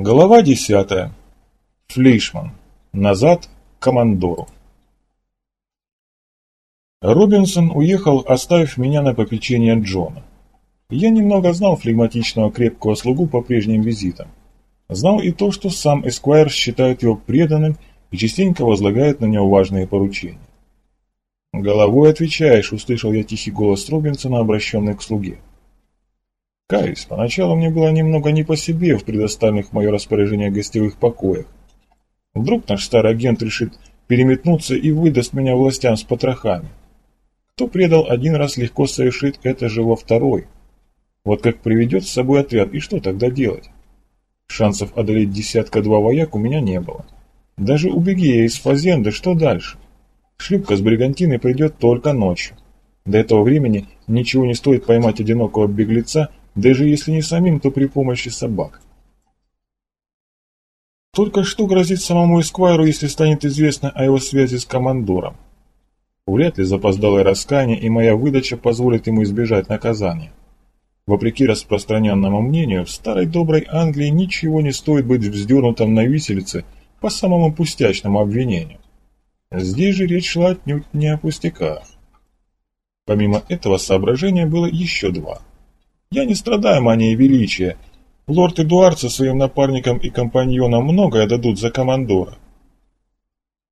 Глава десятая. Флейшман. Назад к командору. Робинсон уехал, оставив меня на попечение Джона. Я немного знал флегматичного крепкого слугу по прежним визитам. Знал и то, что сам Эсквайр считает его преданным и частенько возлагает на него важные поручения. «Головой отвечаешь», — услышал я тихий голос Робинсона, обращенный к слуге. Каюсь, поначалу мне было немного не по себе в предоставленных в мое распоряжение гостевых покоях. Вдруг наш старый агент решит переметнуться и выдаст меня властям с потрохами. Кто предал один раз, легко совершит это же во второй. Вот как приведет с собой отряд, и что тогда делать? Шансов одолеть десятка-два вояк у меня не было. Даже убеги я из Фазенды, что дальше? Шлюпка с бригантиной придет только ночью. До этого времени ничего не стоит поймать одинокого беглеца даже если не самим, то при помощи собак. Только что грозит самому Эсквайру, если станет известно о его связи с командором? Вряд ли запоздалое раскаяние и моя выдача позволит ему избежать наказания. Вопреки распространенному мнению, в старой доброй Англии ничего не стоит быть вздернутым на виселице по самому пустячному обвинению. Здесь же речь шла отнюдь не о пустяках. Помимо этого соображения было еще два – я не страдаю манией величия. Лорд Эдуард со своим напарником и компаньоном многое дадут за командора.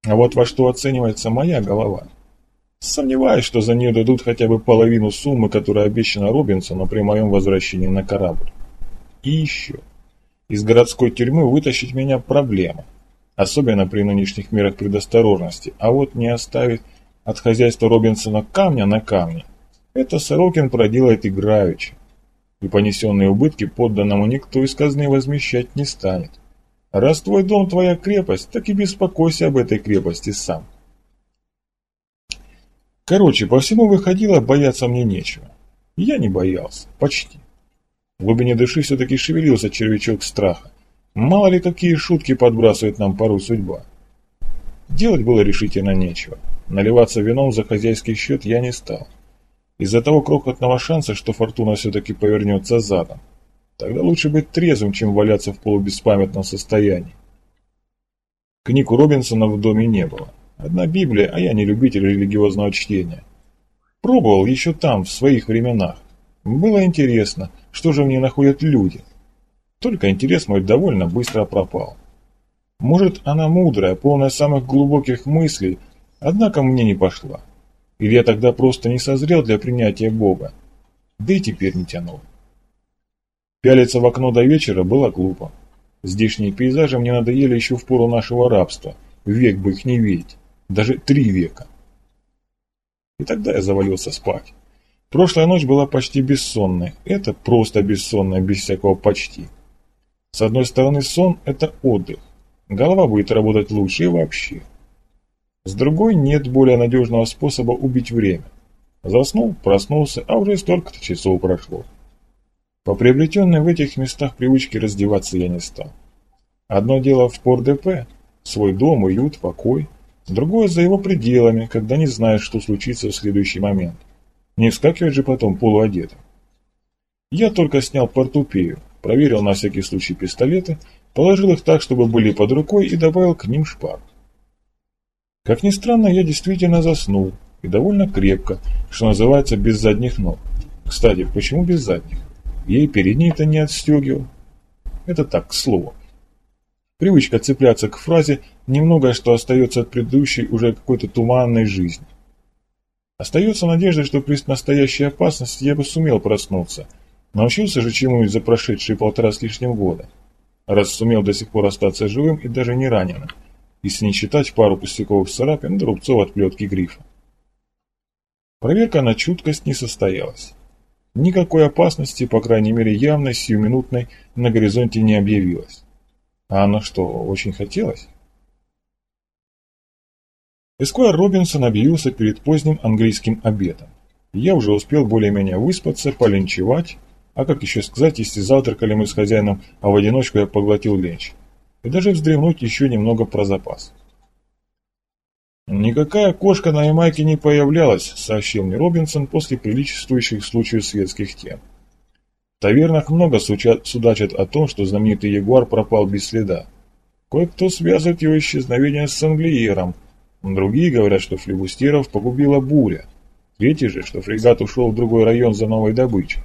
А вот во что оценивается моя голова. Сомневаюсь, что за нее дадут хотя бы половину суммы, которая обещана Робинсону при моем возвращении на корабль. И еще. Из городской тюрьмы вытащить меня проблема. Особенно при нынешних мерах предосторожности. А вот не оставить от хозяйства Робинсона камня на камне, это Сорокин проделает играючи и понесенные убытки подданному никто из казны возмещать не станет. Раз твой дом твоя крепость, так и беспокойся об этой крепости сам. Короче, по всему выходило, бояться мне нечего. Я не боялся, почти. В глубине души все-таки шевелился червячок страха. Мало ли какие шутки подбрасывает нам порой судьба. Делать было решительно нечего. Наливаться вином за хозяйский счет я не стал. Из-за того крохотного шанса, что фортуна все-таки повернется задом. Тогда лучше быть трезвым, чем валяться в полубеспамятном состоянии. Книг у Робинсона в доме не было. Одна Библия, а я не любитель религиозного чтения. Пробовал еще там, в своих временах. Было интересно, что же мне находят люди. Только интерес мой довольно быстро пропал. Может, она мудрая, полная самых глубоких мыслей, однако мне не пошла. Или я тогда просто не созрел для принятия Бога? Да и теперь не тянул. Пялиться в окно до вечера было глупо. Здешние пейзажи мне надоели еще в пору нашего рабства. Век бы их не видеть. Даже три века. И тогда я завалился спать. Прошлая ночь была почти бессонной. Это просто бессонная, без всякого почти. С одной стороны, сон – это отдых. Голова будет работать лучше и вообще. С другой нет более надежного способа убить время. Заснул, проснулся, а уже столько-то часов прошло. По приобретенной в этих местах привычке раздеваться я не стал. Одно дело в Пор-ДП, свой дом, уют, покой. Другое за его пределами, когда не знаешь, что случится в следующий момент. Не вскакивать же потом полуодетым. Я только снял портупею, проверил на всякий случай пистолеты, положил их так, чтобы были под рукой и добавил к ним шпаг. Как ни странно, я действительно заснул, и довольно крепко, что называется, без задних ног. Кстати, почему без задних? Я и передние-то не отстегивал. Это так, к слову. Привычка цепляться к фразе немного, что остается от предыдущей уже какой-то туманной жизни. Остается надежда, что при настоящей опасности я бы сумел проснуться. Научился же чему-нибудь за прошедшие полтора с лишним года. Раз сумел до сих пор остаться живым и даже не раненым если не считать пару пустяковых царапин да рубцов от плетки грифа. Проверка на чуткость не состоялась. Никакой опасности, по крайней мере явной, сиюминутной, на горизонте не объявилось. А оно что, очень хотелось? Эскуэр Робинсон объявился перед поздним английским обедом. Я уже успел более-менее выспаться, поленчевать, а как еще сказать, если завтракали мы с хозяином, а в одиночку я поглотил ленч и даже вздремнуть еще немного про запас. «Никакая кошка на Ямайке не появлялась», — сообщил мне Робинсон после приличествующих случаев светских тем. В тавернах много судачат о том, что знаменитый Ягуар пропал без следа. Кое-кто связывает его исчезновение с Санглиером, другие говорят, что флебустеров погубила буря, третий же, что фрегат ушел в другой район за новой добычей.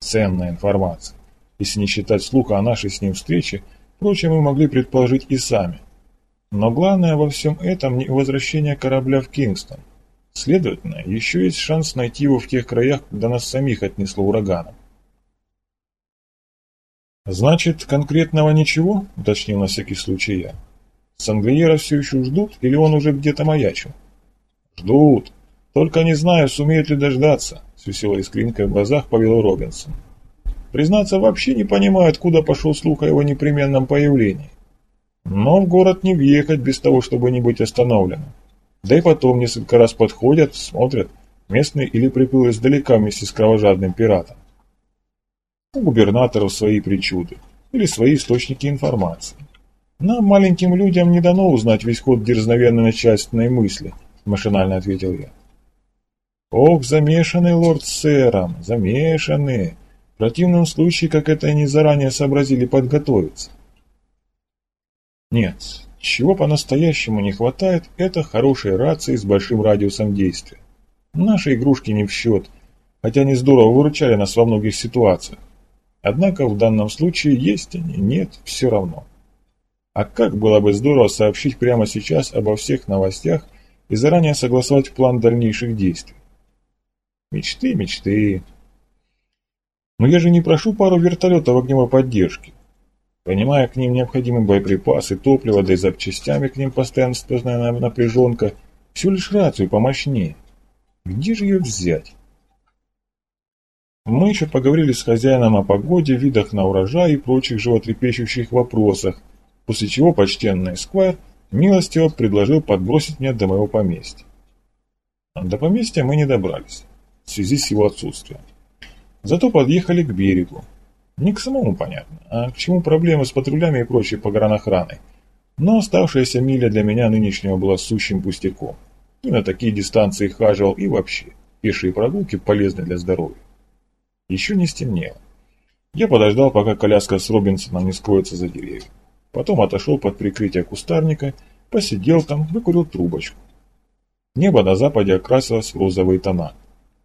Ценная информация. Если не считать слуха о нашей с ним встрече, впрочем, мы могли предположить и сами. Но главное во всем этом не возвращение корабля в Кингстон. Следовательно, еще есть шанс найти его в тех краях, куда нас самих отнесло ураганом. «Значит, конкретного ничего?» – уточнил на всякий случай я. «Санглиера все еще ждут или он уже где-то маячил?» «Ждут. Только не знаю, сумеют ли дождаться», – с веселой искринкой в глазах повел Робинсон. «Признаться, вообще не понимаю, откуда пошел слух о его непременном появлении. Но в город не въехать без того, чтобы не быть остановленным. Да и потом несколько раз подходят, смотрят, местный или приплыл издалека вместе с кровожадным пиратом. У губернаторов свои причуды или свои источники информации. Нам, маленьким людям, не дано узнать весь ход дерзновенной начальственной мысли, машинально ответил я. Ох, замешанный лорд сэром, замешанный. В противном случае, как это они заранее сообразили подготовиться. Нет, чего по-настоящему не хватает, это хорошей рации с большим радиусом действия. Наши игрушки не в счет, хотя они здорово выручали нас во многих ситуациях. Однако в данном случае есть они, нет, все равно. А как было бы здорово сообщить прямо сейчас обо всех новостях и заранее согласовать план дальнейших действий. Мечты, мечты. Но я же не прошу пару вертолетов огневой поддержки. Понимая к ним необходимые боеприпасы, топливо, да и запчастями к ним постоянно сплошная напряженка, всю лишь рацию помощнее. Где же ее взять? Мы еще поговорили с хозяином о погоде, видах на урожай и прочих животрепещущих вопросах, после чего почтенный Эсквайр милостиво предложил подбросить меня до моего поместья. До поместья мы не добрались, в связи с его отсутствием. Зато подъехали к берегу, не к самому понятно, а к чему проблемы с патрулями и прочей погранохраной. Но оставшаяся миля для меня нынешнего была сущим пустяком. И на такие дистанции хаживал, и вообще. Пешие прогулки полезны для здоровья. Еще не стемнело. Я подождал, пока коляска с Робинсоном не скроется за деревьями. Потом отошел под прикрытие кустарника, посидел там, выкурил трубочку. Небо на западе окрасилось в розовые тона.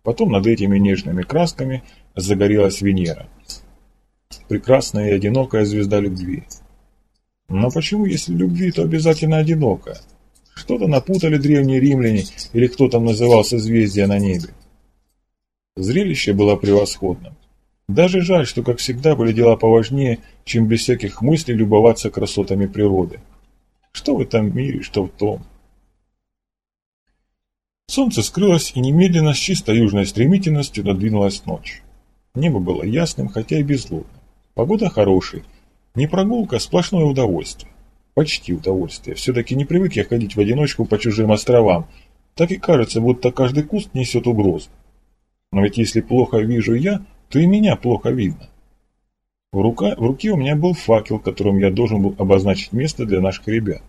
Потом над этими нежными красками загорелась Венера – прекрасная и одинокая звезда любви. Но почему, если любви, то обязательно одинокая? Что-то напутали древние римляне, или кто там называл созвездия на небе. Зрелище было превосходным. Даже жаль, что, как всегда, были дела поважнее, чем без всяких мыслей любоваться красотами природы. Что в этом мире, что в том. Солнце скрылось, и немедленно с чисто южной стремительностью надвинулась ночь. Небо было ясным, хотя и безлунным. Погода хорошая. Не прогулка, а сплошное удовольствие. Почти удовольствие. Все-таки не привык я ходить в одиночку по чужим островам. Так и кажется, будто каждый куст несет угрозу. Но ведь если плохо вижу я, то и меня плохо видно. В, рука, в руке у меня был факел, которым я должен был обозначить место для наших ребят.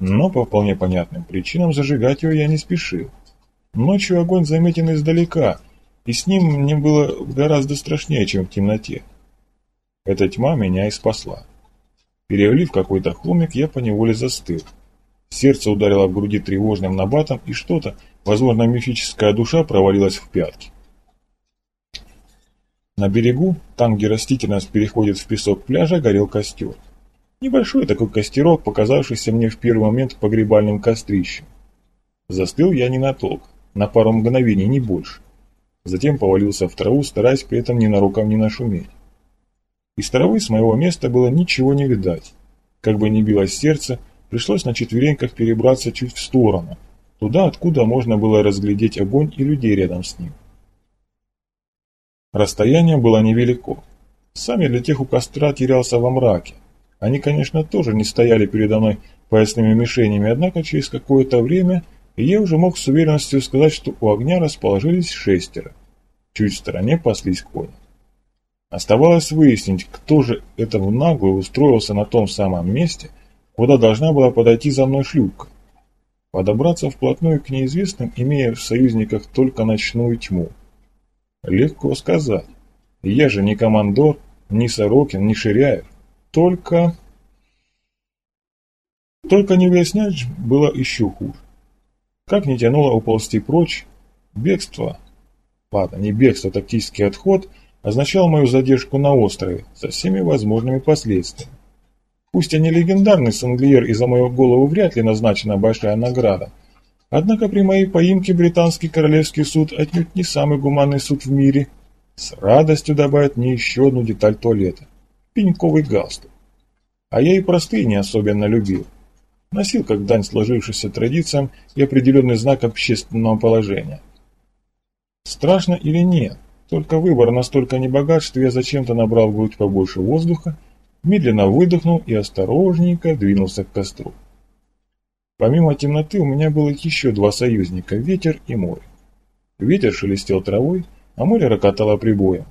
Но по вполне понятным причинам зажигать его я не спешил. Ночью огонь заметен издалека, и с ним мне было гораздо страшнее, чем в темноте. Эта тьма меня и спасла. Перевалив какой-то холмик, я поневоле застыл. Сердце ударило в груди тревожным набатом, и что-то, возможно, мифическая душа провалилась в пятки. На берегу, там, где растительность переходит в песок пляжа, горел костер. Небольшой такой костерок, показавшийся мне в первый момент погребальным кострищем. Застыл я ненадолго, на пару мгновений, не больше. Затем повалился в траву, стараясь при этом ни на рукам не нашуметь. Из травы с моего места было ничего не видать. Как бы ни билось сердце, пришлось на четвереньках перебраться чуть в сторону, туда, откуда можно было разглядеть огонь и людей рядом с ним. Расстояние было невелико. Сами для тех у костра терялся во мраке. Они, конечно, тоже не стояли передо мной поясными мишенями, однако через какое-то время я уже мог с уверенностью сказать, что у огня расположились шестеро. Чуть в стороне паслись кони. Оставалось выяснить, кто же это в наглую устроился на том самом месте, куда должна была подойти за мной шлюпка. Подобраться вплотную к неизвестным, имея в союзниках только ночную тьму. Легко сказать. Я же не командор, ни Сорокин, ни Ширяев. Только... Только не выяснять было еще хуже. Как не тянуло уползти прочь, бегство, ладно, не бегство, а тактический отход, означал мою задержку на острове со всеми возможными последствиями. Пусть я не легендарный санглиер и за мою голову вряд ли назначена большая награда, однако при моей поимке британский королевский суд отнюдь не самый гуманный суд в мире – с радостью добавит мне еще одну деталь туалета – пеньковый галстук. А я и простые не особенно любил. Носил как дань сложившимся традициям и определенный знак общественного положения. Страшно или нет, только выбор настолько небогат, что я зачем-то набрал в грудь побольше воздуха, медленно выдохнул и осторожненько двинулся к костру. Помимо темноты у меня было еще два союзника – ветер и море. Ветер шелестел травой, а море рокотало прибоем.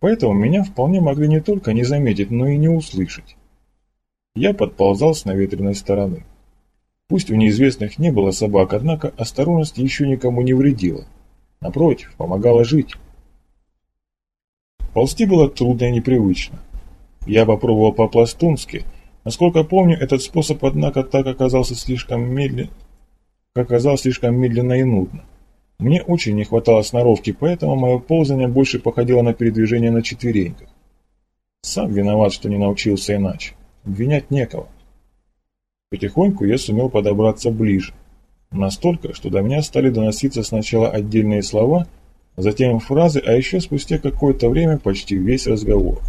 Поэтому меня вполне могли не только не заметить, но и не услышать. Я подползал с наветренной стороны. Пусть у неизвестных не было собак, однако осторожность еще никому не вредила. Напротив, помогала жить. Ползти было трудно и непривычно. Я попробовал по-пластунски. Насколько помню, этот способ, однако, так оказался слишком медленно, оказался слишком медленно и нудно. Мне очень не хватало сноровки, поэтому мое ползание больше походило на передвижение на четвереньках. Сам виноват, что не научился иначе. Обвинять некого. Потихоньку я сумел подобраться ближе. Настолько, что до меня стали доноситься сначала отдельные слова, затем фразы, а еще спустя какое-то время почти весь разговор,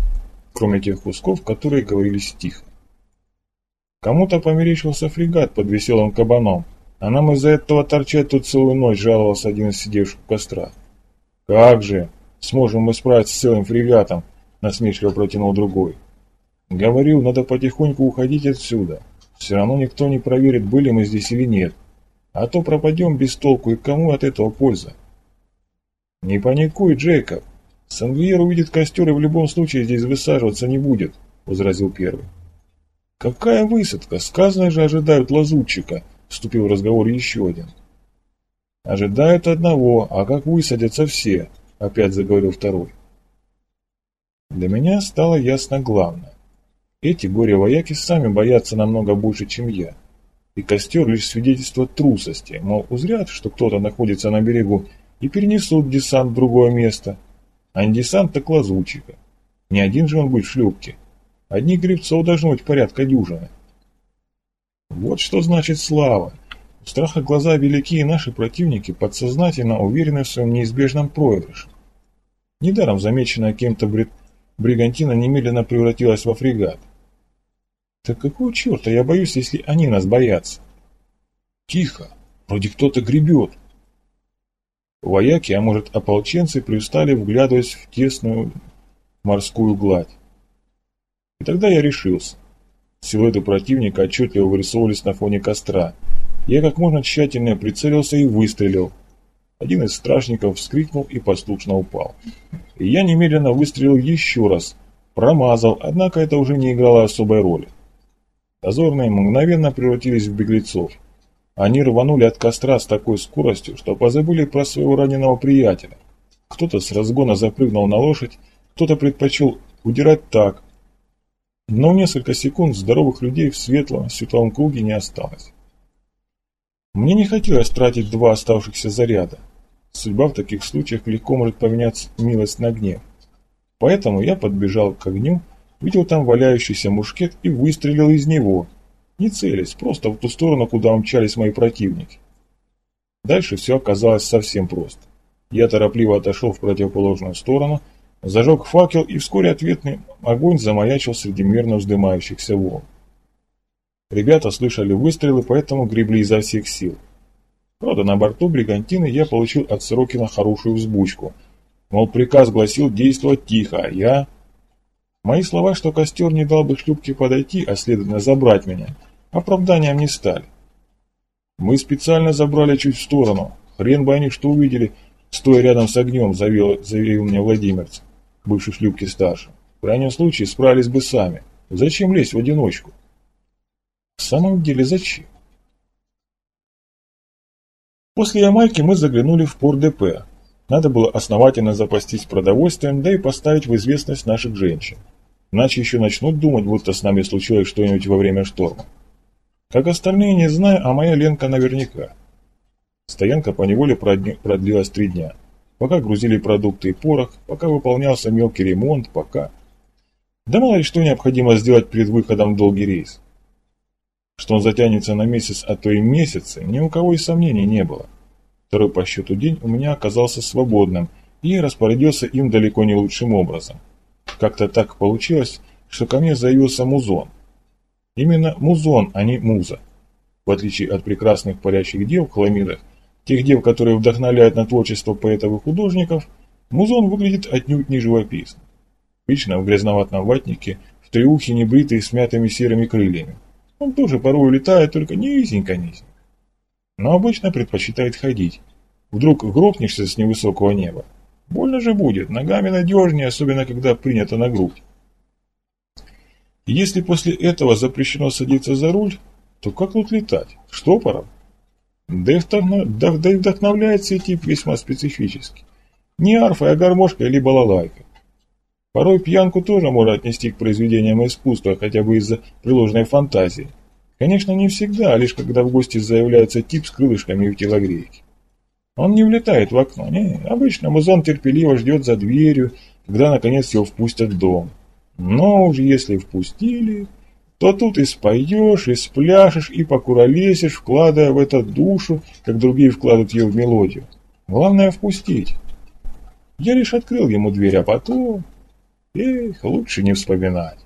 кроме тех кусков, которые говорились тихо. Кому-то померещился фрегат под веселым кабаном, а нам из-за этого торчать тут целую ночь, жаловался один из сидевших у костра. Как же, сможем мы справиться с целым фрегатом, насмешливо протянул другой. Говорил, надо потихоньку уходить отсюда. Все равно никто не проверит, были мы здесь или нет. А то пропадем без толку, и кому от этого польза? Не паникуй, Джейкоб. Сангвиер увидит костер и в любом случае здесь высаживаться не будет, возразил первый. Какая высадка? Сказано же, ожидают лазутчика, Вступил в разговор еще один. «Ожидают одного, а как высадятся все?» – опять заговорил второй. Для меня стало ясно главное. Эти горе-вояки сами боятся намного больше, чем я. И костер лишь свидетельство трусости, мол, узрят, что кто-то находится на берегу, и перенесут десант в другое место. А десант, так лазутчика. Не один же он будет в шлюпке. Одних гребцов должно быть порядка дюжины. Вот что значит слава. У страха глаза велики, и наши противники подсознательно уверены в своем неизбежном проигрыше. Недаром замеченная кем-то бригантина немедленно превратилась во фрегат. Так какого черта я боюсь, если они нас боятся? Тихо, вроде кто-то гребет. Вояки, а может ополченцы, привстали, вглядываясь в тесную морскую гладь. И тогда я решился. Силуэты противника отчетливо вырисовывались на фоне костра. Я как можно тщательнее прицелился и выстрелил. Один из стражников вскрикнул и послушно упал. И я немедленно выстрелил еще раз. Промазал, однако это уже не играло особой роли. Дозорные мгновенно превратились в беглецов. Они рванули от костра с такой скоростью, что позабыли про своего раненого приятеля. Кто-то с разгона запрыгнул на лошадь, кто-то предпочел удирать так, но несколько секунд здоровых людей в светлом, светлом круге не осталось. Мне не хотелось тратить два оставшихся заряда. Судьба в таких случаях легко может поменять милость на гнев. Поэтому я подбежал к огню, видел там валяющийся мушкет и выстрелил из него, не целясь, просто в ту сторону, куда умчались мои противники. Дальше все оказалось совсем просто. Я торопливо отошел в противоположную сторону, Зажег факел, и вскоре ответный огонь замаячил среди мерно вздымающихся волн. Ребята слышали выстрелы, поэтому гребли изо всех сил. Правда, на борту бригантины я получил от Сорокина хорошую взбучку. Мол, приказ гласил действовать тихо, а я... Мои слова, что костер не дал бы шлюпке подойти, а следовательно забрать меня, оправданием не стали. Мы специально забрали чуть в сторону. Хрен бы они что увидели, стоя рядом с огнем, заявил, заявил мне Владимирц бывший шлюпки старше. В крайнем случае справились бы сами. Зачем лезть в одиночку? В самом деле зачем? После Ямайки мы заглянули в порт ДП. Надо было основательно запастись продовольствием, да и поставить в известность наших женщин. Иначе еще начнут думать, будто с нами случилось что-нибудь во время шторма. Как остальные, не знаю, а моя Ленка наверняка. Стоянка по неволе продлилась три дня. Пока грузили продукты и порох, пока выполнялся мелкий ремонт, пока... Да мало ли что необходимо сделать перед выходом в долгий рейс. Что он затянется на месяц, а то и месяцы, ни у кого и сомнений не было. Второй по счету день у меня оказался свободным, и распорядился им далеко не лучшим образом. Как-то так получилось, что ко мне заявился музон. Именно музон, а не муза. В отличие от прекрасных парящих дев в хламидах, тех дев, которые вдохновляют на творчество поэтов и художников, музон выглядит отнюдь не живописно. Обычно в грязноватом ватнике, в треухе, небритый, с мятыми серыми крыльями. Он тоже порой летает, только низенько-низенько. Но обычно предпочитает ходить. Вдруг грохнешься с невысокого неба. Больно же будет, ногами надежнее, особенно когда принято на грудь. Если после этого запрещено садиться за руль, то как тут летать? Штопором? Да и, да, да и вдохновляет тип весьма специфически. Не арфой, а гармошкой или балалайкой. Порой пьянку тоже можно отнести к произведениям искусства, хотя бы из-за приложенной фантазии. Конечно, не всегда, а лишь когда в гости заявляется тип с крылышками в телогрейке. Он не влетает в окно, не, обычно музон терпеливо ждет за дверью, когда наконец его впустят в дом. Но уж если впустили, то тут и споешь, и спляшешь, и покуролесишь, вкладывая в это душу, как другие вкладывают ее в мелодию. Главное впустить. Я лишь открыл ему дверь, а потом... Эх, лучше не вспоминать.